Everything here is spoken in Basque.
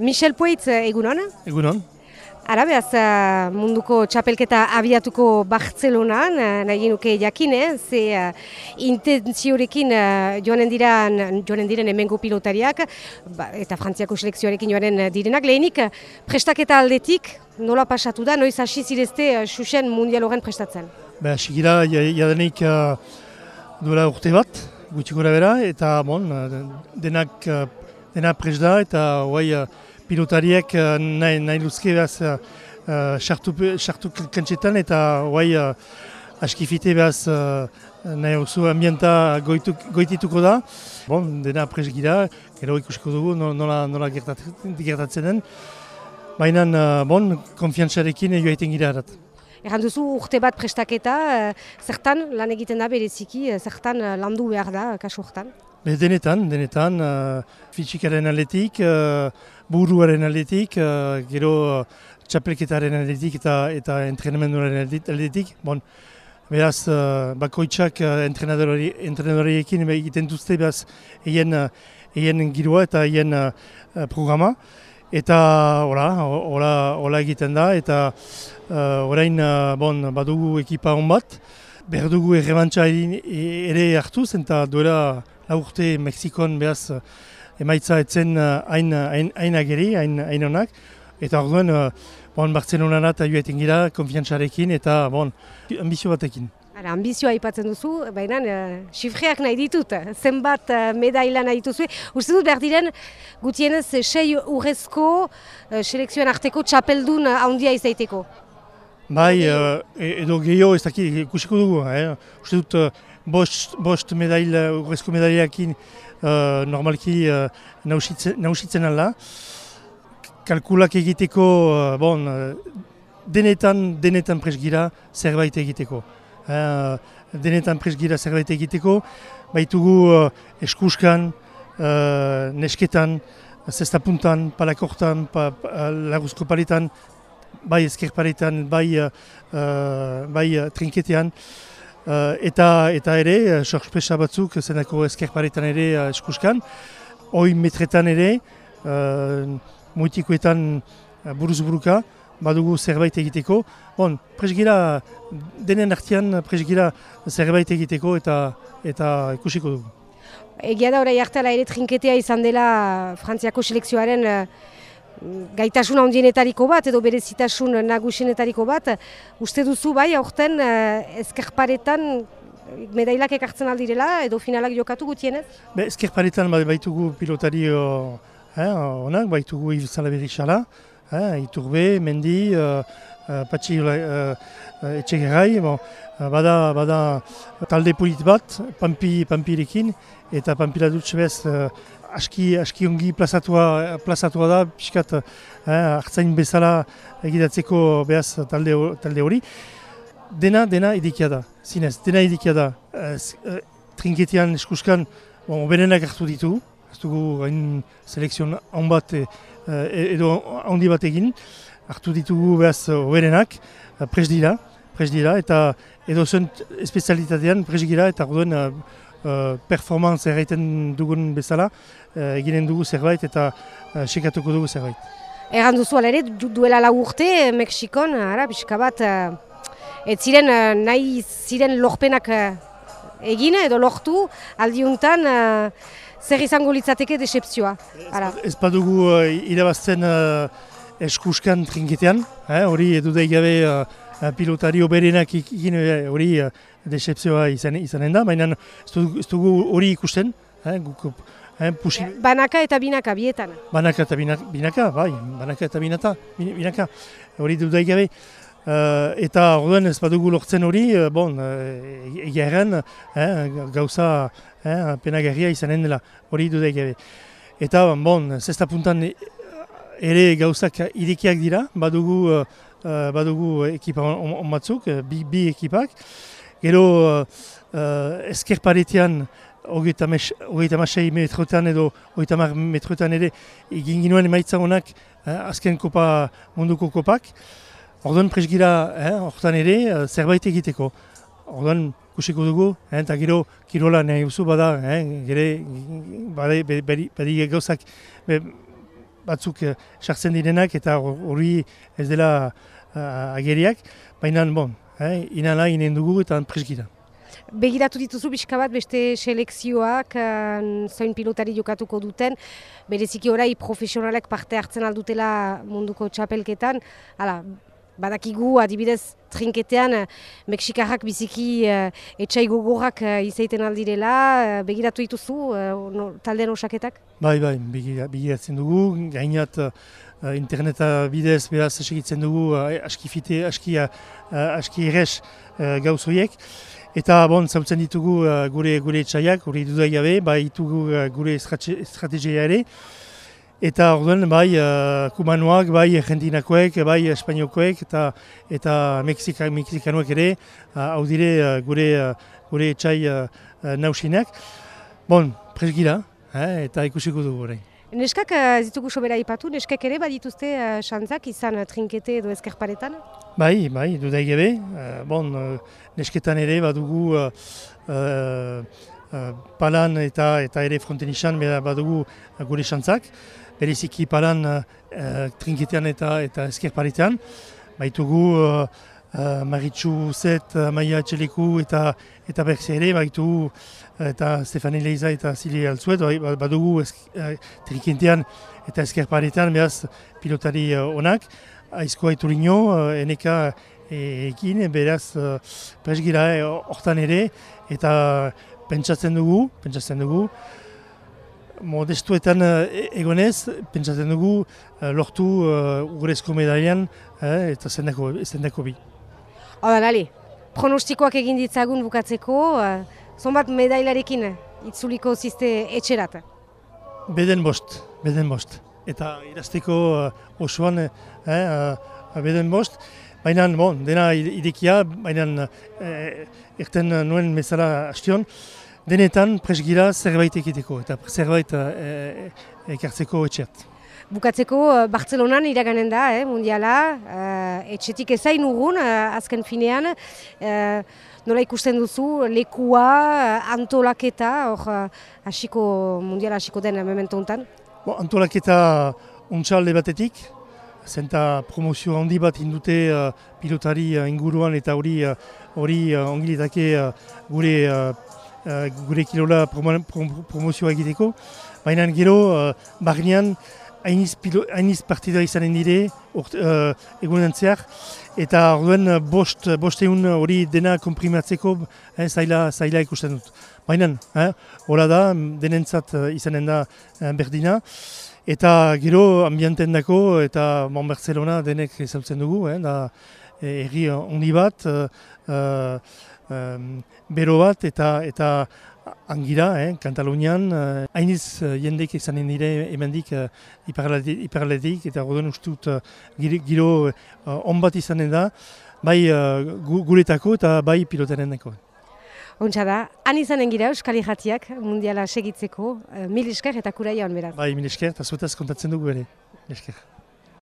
Michel Puitz, egunon? Egunon. Ara behaz, eh, munduko txapelketa abiatuko Bartzelonan, eh, nahi nuke jakin, eh? ze uh, intentziorekin uh, joanen, diran, joanen diren emengo pilotariak, ba, eta frantziako selekzioarekin joanen direnak, lehenik prestaketa aldetik, nola pasatu da, noiz hasi zirezte uh, xuxen mundial horren prestatzen? Ba, sigira, jadenik uh, duela urte bat, gutxi gora bera, eta bon, denak, uh, denak prest da, eta guai, pilotariek uh, nahi, nahi luzke behaz sartu, sartu kantxetan eta guai uh, askifite behaz uh, nahi oso ambienta goitu, goitituko da. Bon, dena pres gira, gero ikusiko dugu nola, nola gertatzen den. Baina, uh, bon, konfiantzarekin joaiten gira erat. Erran duzu urte bat prestaketa, zertan lan egiten da bereziki, zertan landu behar da, kasu hortan? Be, denetan, denetan, uh, fitxikaren aletik, buruaren aldetik, uh, gero uh, txapelketaren aldetik eta, eta entrenamenduaren aldetik. Bon, beraz, uh, bakoitzak uh, entrenadoriekin egiten duzte, beraz, egin, uh, giroa eta egin uh, programa. Eta hola, hola, hola egiten da, eta uh, orain uh, bon, badugu ekipa hon bat, behar dugu errebantza ere hartuz, eta duela laurte Mexikon behaz emaitza etzen uh, hain uh, ageri, hain honak. Eta orduan, uh, bon, Bartzelonan eta joetan gira, konfiantzarekin eta bon, ambizio batekin. Ara, ambizioa aipatzen duzu, baina uh, nahi ditut, zenbat uh, medaila nahi dituzu. Uste dut behar diren, gutienez, sei urrezko uh, selekzioan arteko txapeldun handia izaiteko. Bai, uh, edo gehiago ez dakit ikusiko dugu. Eh? Uste dut, uh, bost, bost medaila, urrezko medailakin uh, normalki uh, nausitzen ala. Kalkulak egiteko, uh, bon, denetan, denetan presgira zerbait egiteko. Uh, denetan presgira zerbait egiteko, baitugu uh, eskuskan, uh, nesketan, zestapuntan, palakortan, pa, pa, laguzko paletan, bai ezkerparetan, bai, uh, bai trinketean. Uh, eta eta ere, uh, sorpresa batzuk zenako ezkerparetan ere uh, eskuskan. Hoi metretan ere, uh, moitikoetan uh, buruz buruka, badugu zerbait egiteko. Bon, presgira, denen artian presgira zerbait egiteko eta eta ikusiko dugu. Egia da, orai hartala ere trinketea izan dela Frantziako selekzioaren gaitasun handienetariko bat edo berezitasun nagusinetariko bat, uste duzu bai, aurten uh, ezkerparetan medailak ekartzen aldirela edo finalak jokatu gutienez? Be, ezkerparetan bai, baitugu pilotari eh, onak, baitugu Yves Salaberri xala, eh, Iturbe, Mendi, uh, uh, Patxi uh, Etxegerai, bon, bada, bada talde polit bat, Pampi, Pampirekin, eta Pampila dutxe uh, aski, aski ongi plazatua, plazatua da, pixkat eh, hartzain bezala egitatzeko behaz talde, talde hori. Dena, dena edikia da, zinez, dena edikia da. Eh, eh, trinketian eskuskan, bon, berenak hartu ditu, ez dugu hain selekzion hon bat eh, edo handi bat egin, hartu ditugu behaz berenak, pres dira, pres dira, eta edo zen espezialitatean pres gira, eta orduen uh, performance erraiten dugun bezala, uh, eginen dugu zerbait eta uh, sekatuko dugu zerbait. Egan duzu ere, duela lau urte, Mexikon, ara, pixka bat, ez ziren nahi ziren lorpenak egin edo lortu, aldiuntan, zer izango litzateke decepzioa. Ez badugu uh, irabazten uh, eskuskan trinketean, hori eh, edu gabe uh, pilotario berenak egin hori uh, decepzioa izan, izanen da, baina ez dugu hori ikusten, eh, guk, eh, pusi... Banaka eta binaka, bietan. Banaka eta binaka, bai, banaka eta binata, binaka, hori dudai gabe. Uh, eta orduan ez badugu lortzen hori, uh, bon, uh, egia erren, eh, gauza eh, penagarria izanen dela, hori dudai gabe. Eta, bon, zesta puntan ere gauzak irekiak dira, badugu, uh, badugu ekipa on, on batzuk, bi, bi ekipak, Gero uh, uh, ezker paretean hogeita masai metroetan edo hogeita mar metroetan ere egin ginoen emaitza honak eh, azken kopa munduko kopak. Orduan presgira eh, hortan ere uh, zerbait egiteko. Orduan kusiko dugu, eh, eta gero kirola nahi bada, eh, gere badi gauzak batzuk eh, sartzen direnak eta hori ez dela uh, ageriak, baina bon, eh, inala inen dugu eta preskita. Begiratu dituzu pixka bat beste selekzioak uh, zoin pilotari jokatuko duten, bereziki orai profesionalek parte hartzen aldutela munduko txapelketan, hala, badakigu adibidez trinketean eh, Mexikarrak biziki uh, etxai gogorak uh, izaiten aldirela, uh, begiratu dituzu uh, no, taldean osaketak? Bai, bai, begiratzen dugu, gainat uh, interneta bidez beraz segitzen dugu uh, aski fite, aski, uh, aski errez uh, gauzoiek. Eta bon, zautzen ditugu uh, gure gure etxaiak, gure dudai gabe, bai ditugu uh, gure estrategia ere. Eta orduan bai uh, kumanoak, bai argentinakoek, bai espainokoek eta eta Mexika, mexikanoek ere uh, hau dire uh, gure uh, gure etxai uh, nausinak. Bon, presgira, eh, eta ikusiko dugu orain. Neskak uh, zitugu sobera ipatu, neskak ere badituzte uh, xantzak izan trinkete edo ezkerparetan? Bai, bai, dudai gabe. Uh, bon, uh, nesketan ere badugu uh, uh, palan eta eta ere frontenixan badugu uh, gure xantzak bereziki paran uh, trinketean eta eta eskerparetean. Baitugu uh, uh, Maritxu Zet, uh, Maia Txeleku eta eta berze ere, baitugu eta Stefani Leiza eta Zili Altzuet, bai, ba, badugu esk, uh, trinketean eta eskerparetean behaz pilotari uh, onak. Aizko aiturino, uh, eneka ekin, beraz uh, presgira hortan ere, eta pentsatzen dugu, pentsatzen dugu, modestuetan uh, egonez, pentsatzen dugu uh, lortu uh, urrezko medalian uh, eta zendako, zendako bi. Hora, nali, pronostikoak egin ditzagun bukatzeko, uh, zonbat medailarekin itzuliko ziste etxerat? Beden bost, beden bost. Eta irazteko uh, osoan uh, uh, beden bost. Baina, bon, dena idekia, baina uh, erten nuen mesala hastion, denetan presgira zerbait ekiteko eta zerbait e, ekartzeko etxeat. Bukatzeko Bartzelonan iraganen da, eh, mundiala, uh, etxetik ezain ugun, azken finean, uh, nola ikusten duzu, lekua, antolaketa, hor, hasiko mundiala hasiko den memento honetan? Bo, antolaketa untxalde batetik, zenta promozio handi bat indute uh, pilotari inguruan eta hori uh, hori uh, gure uh, gure kilola promozioa egiteko. Baina gero, uh, barnean, hainiz partida izanen dire, uh, egunen zehar, eta orduen bost, bost egun hori dena komprimatzeko eh, zaila, zaila ikusten dut. Baina, eh, da, denentzat uh, izanen da uh, berdina, eta gero ambienten dako, eta Mon Barcelona denek ezautzen dugu, eh, da, erri ondi bat, uh, um, bero bat eta eta angira, eh, Kantalunian, uh, hainiz uh, jendek izanen dire emendik uh, iparaletik eta godon ustut uh, giro uh, on bat izanen da, bai uh, guretako eta bai pilotaren dako. Ontsa da, han izanen gira Euskal Jatiak mundiala segitzeko, uh, mil esker eta kuraia hon beraz. Bai, mil esker eta zuetaz kontatzen dugu ere, esker.